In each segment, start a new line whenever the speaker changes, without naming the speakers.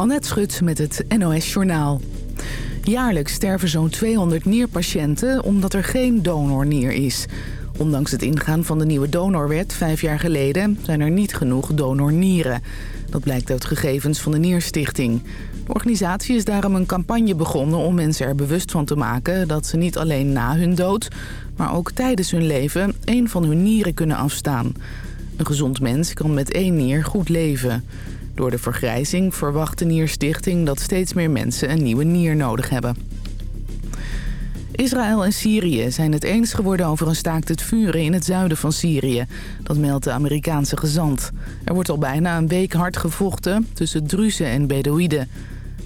Annette Schut met het NOS Journaal. Jaarlijks sterven zo'n 200 nierpatiënten omdat er geen donornier is. Ondanks het ingaan van de nieuwe donorwet vijf jaar geleden... zijn er niet genoeg donornieren. Dat blijkt uit gegevens van de Nierstichting. De organisatie is daarom een campagne begonnen om mensen er bewust van te maken... dat ze niet alleen na hun dood, maar ook tijdens hun leven... één van hun nieren kunnen afstaan. Een gezond mens kan met één nier goed leven... Door de vergrijzing verwacht de Nierstichting dat steeds meer mensen een nieuwe nier nodig hebben. Israël en Syrië zijn het eens geworden over een staakt het vuren in het zuiden van Syrië. Dat meldt de Amerikaanse gezant. Er wordt al bijna een week hard gevochten tussen Druzen en Bedouiden.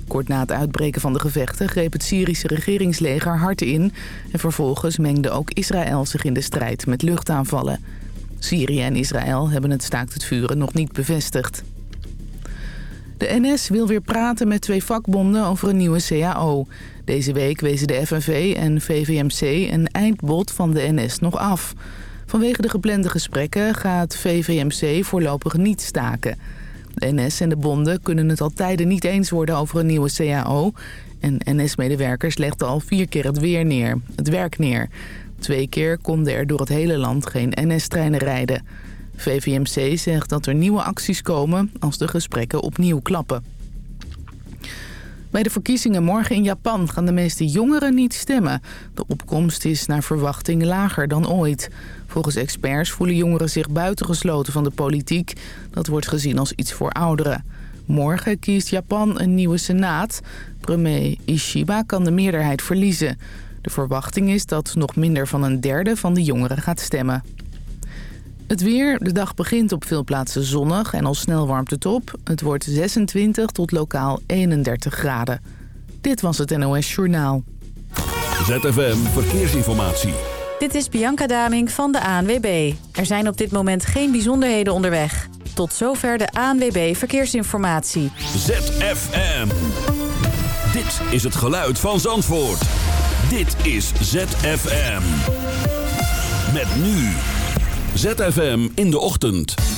Kort na het uitbreken van de gevechten greep het Syrische regeringsleger hard in... en vervolgens mengde ook Israël zich in de strijd met luchtaanvallen. Syrië en Israël hebben het staakt het vuren nog niet bevestigd. De NS wil weer praten met twee vakbonden over een nieuwe CAO. Deze week wezen de FNV en VVMC een eindbod van de NS nog af. Vanwege de geplande gesprekken gaat VVMC voorlopig niet staken. De NS en de bonden kunnen het al tijden niet eens worden over een nieuwe CAO... en NS-medewerkers legden al vier keer het weer neer, het werk neer. Twee keer konden er door het hele land geen NS-treinen rijden... VVMC zegt dat er nieuwe acties komen als de gesprekken opnieuw klappen. Bij de verkiezingen morgen in Japan gaan de meeste jongeren niet stemmen. De opkomst is naar verwachting lager dan ooit. Volgens experts voelen jongeren zich buitengesloten van de politiek. Dat wordt gezien als iets voor ouderen. Morgen kiest Japan een nieuwe senaat. Premier Ishiba kan de meerderheid verliezen. De verwachting is dat nog minder van een derde van de jongeren gaat stemmen. Het weer. De dag begint op veel plaatsen zonnig en al snel warmt het op. Het wordt 26 tot lokaal 31 graden. Dit was het NOS Journaal.
ZFM Verkeersinformatie.
Dit is Bianca Daming van de ANWB. Er zijn op dit moment geen bijzonderheden onderweg. Tot zover de ANWB Verkeersinformatie.
ZFM. Dit is het geluid van Zandvoort. Dit is ZFM. Met nu... ZFM in de ochtend.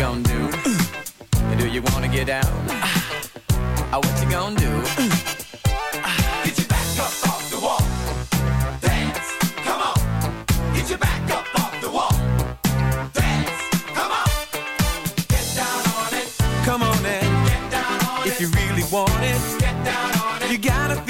gonna do? do you wanna get down? Uh, ah, what you gonna do? Ah, get your back up off the wall. Dance, come on. Get your back up off the wall. Dance, come on. Get down on it. Come on and get down on if it. If you really want it, get down on it. You gotta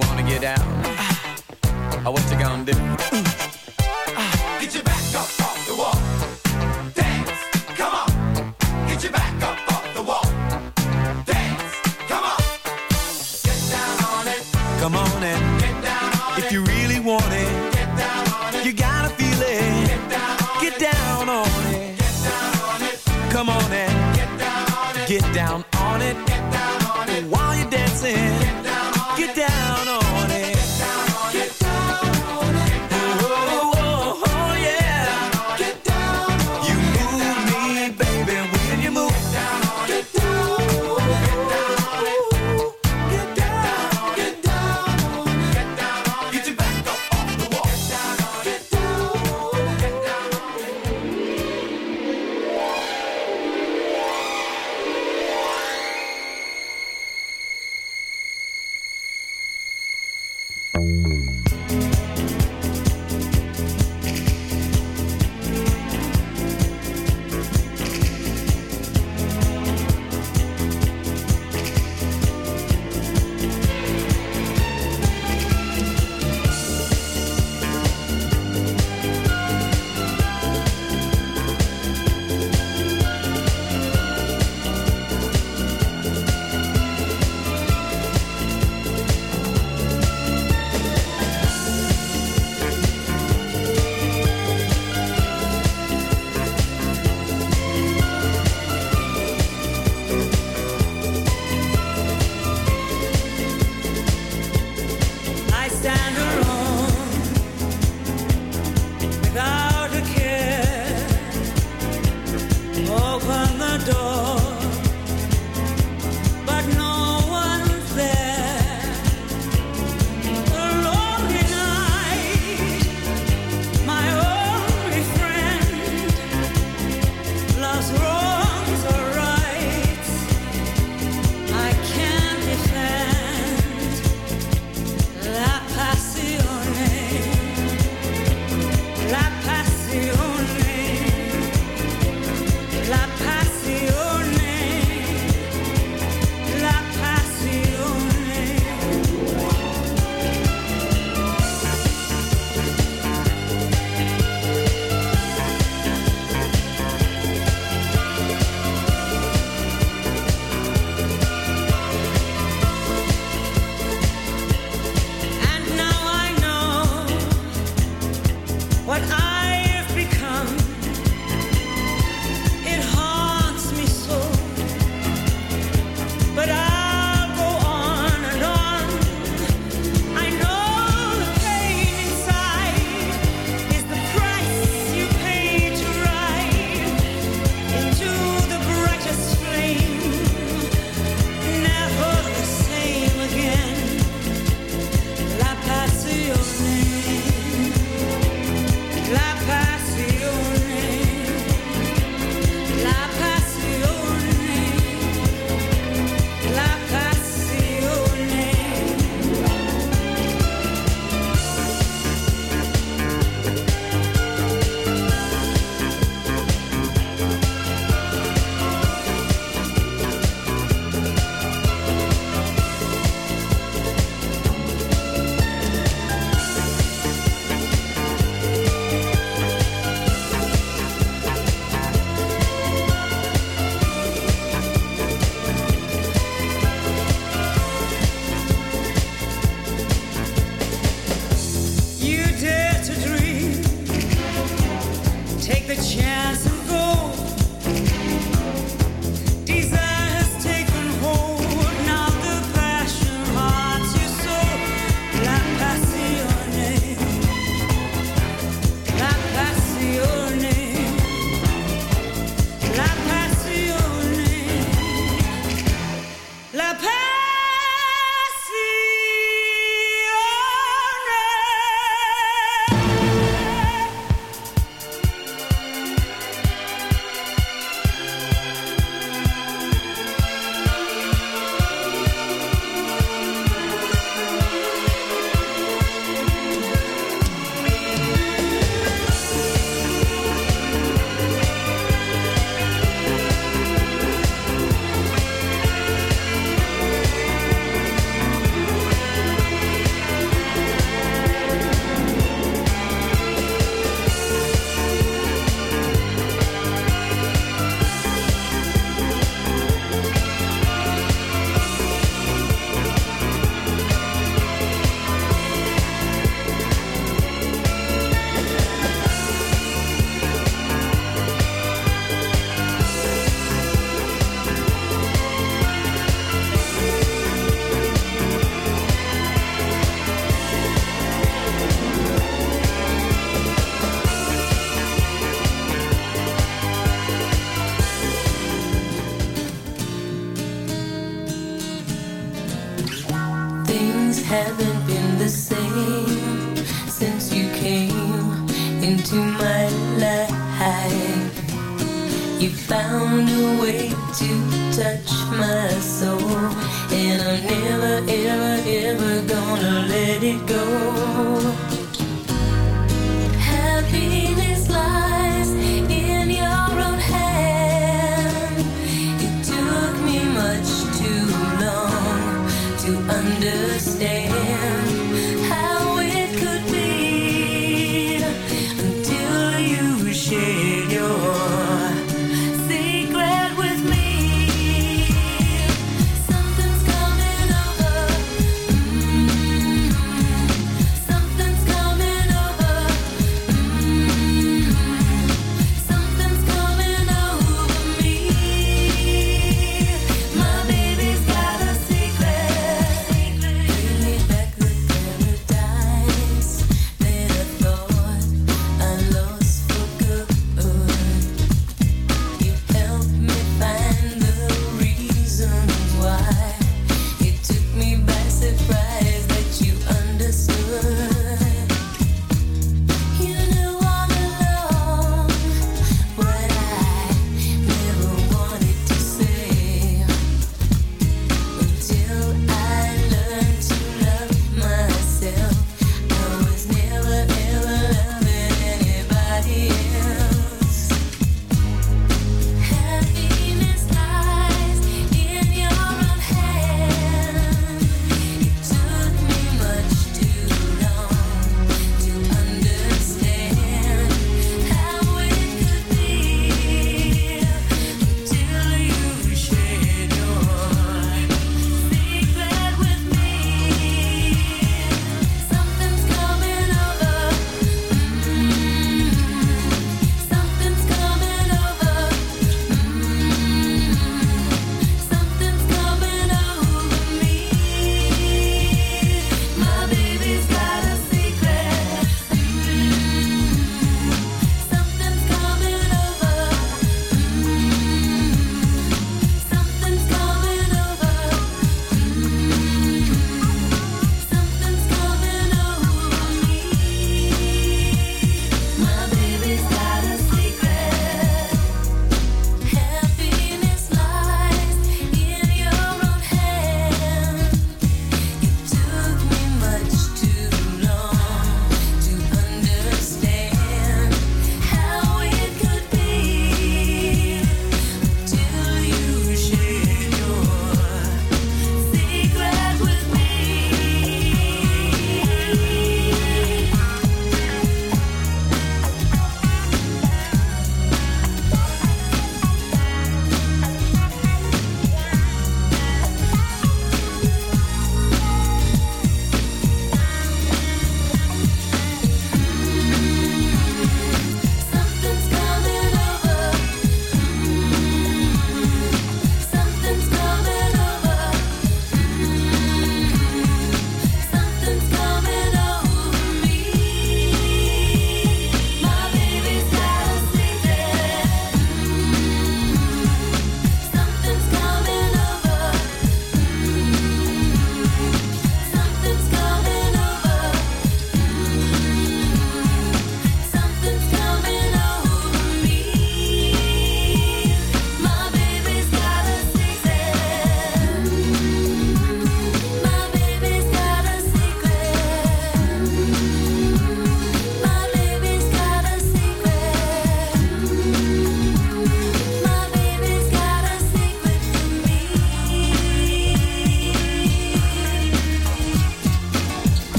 wanna get down? or what you gonna do? Get your back up off the wall. Dance, come on. Get your back up off the wall. Dance, come on. Get down on it. Come on and get down on if it. If you really want it, get down on it. You gotta feel it. Get down on get it. Down on it. Get down on it. Come on and get down on it. Get down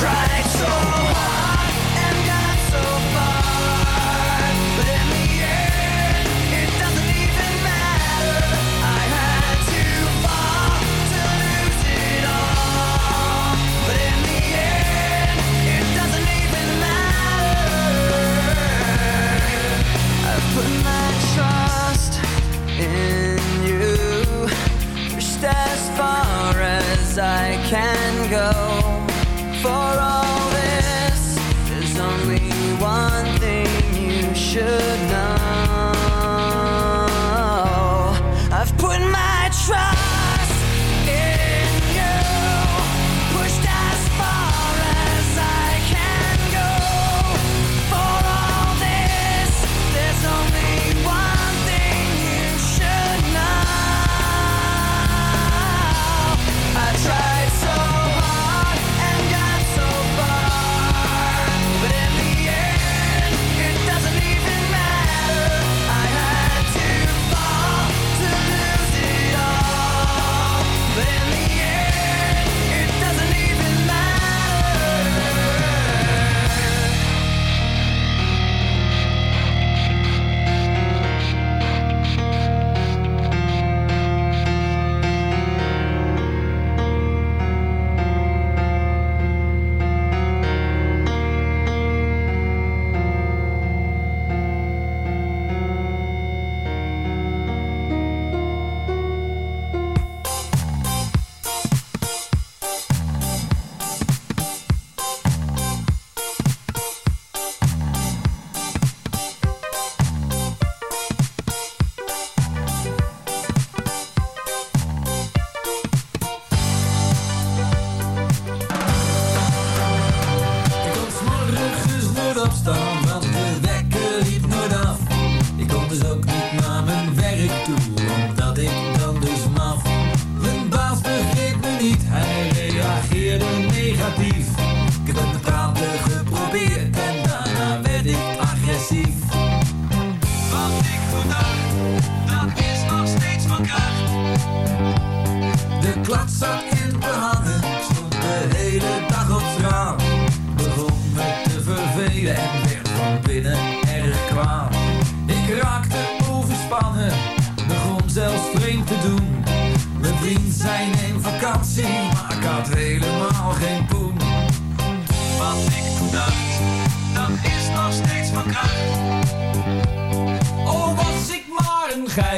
tried so hard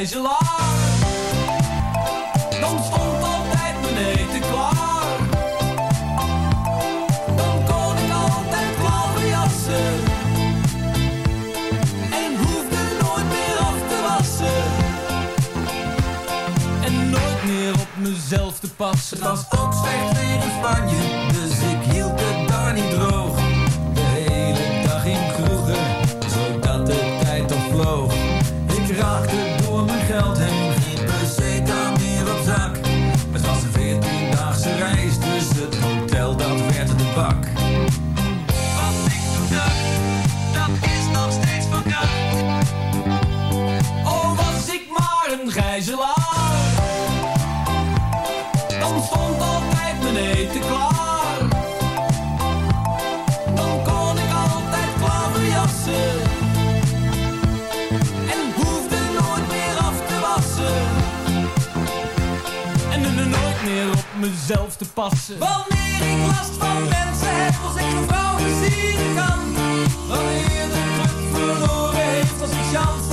guys alive. mezelf te passen. Wanneer ik last van mensen heb, als ik een vrouw plezieren kan. Wanneer de druk verloren heeft, als ik chance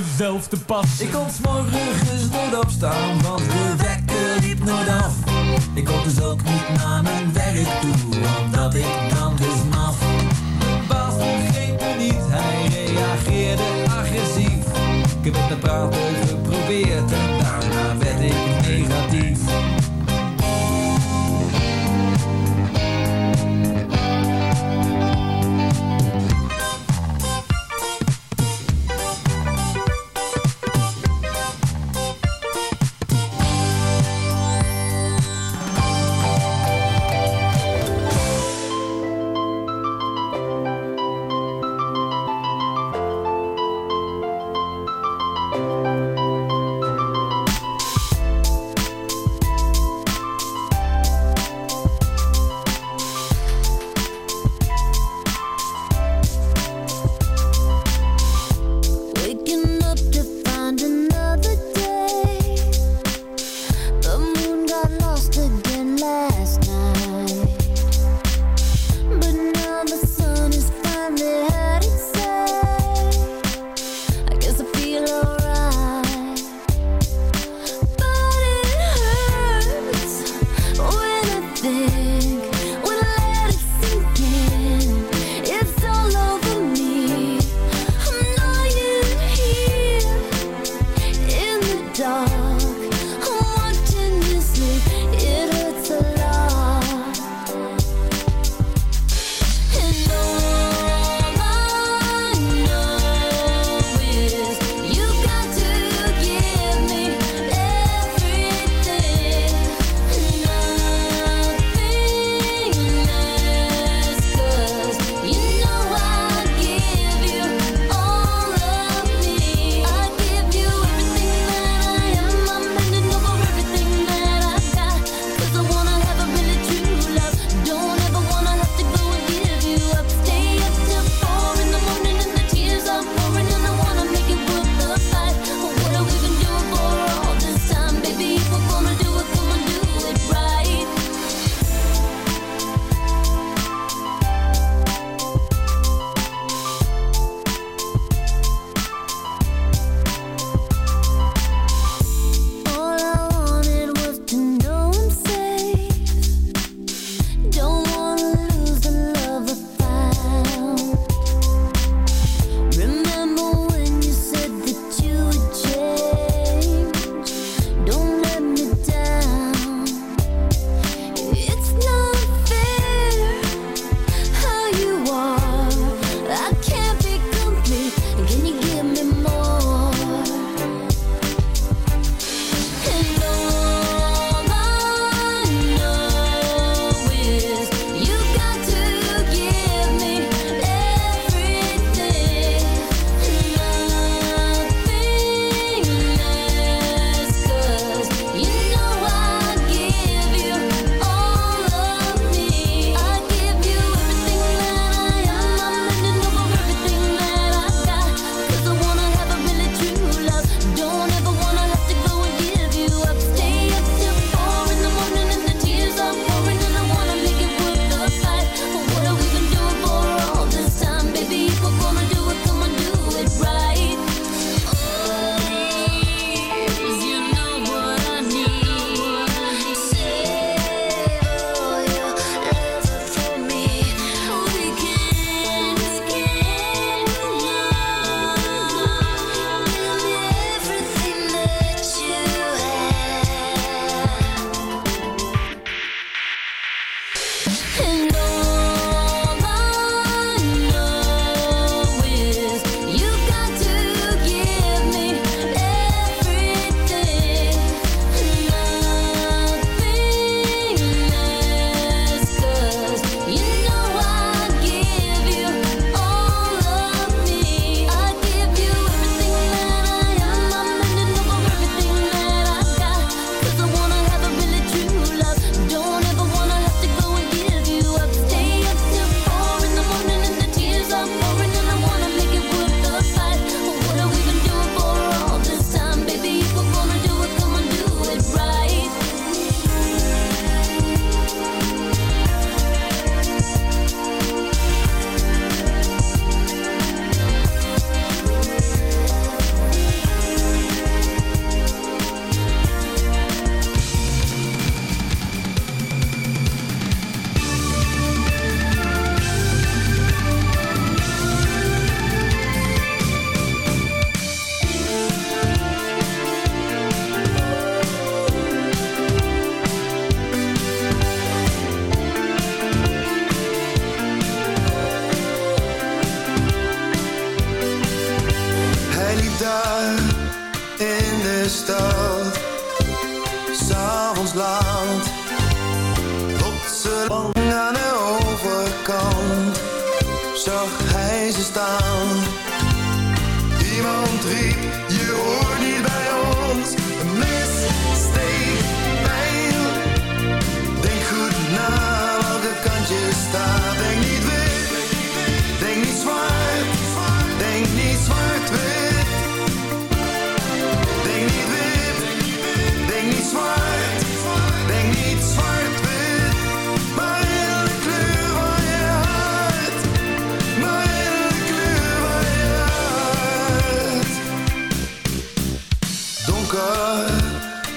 mezelf te pas. Ik kon s'morgens nooit opstaan, want de wekker liep nooit af. Ik kon dus ook niet naar mijn werk toe, omdat ik dan dus maf. Bas baas begreep niet, hij reageerde agressief. Ik heb met mijn praten geprobeerd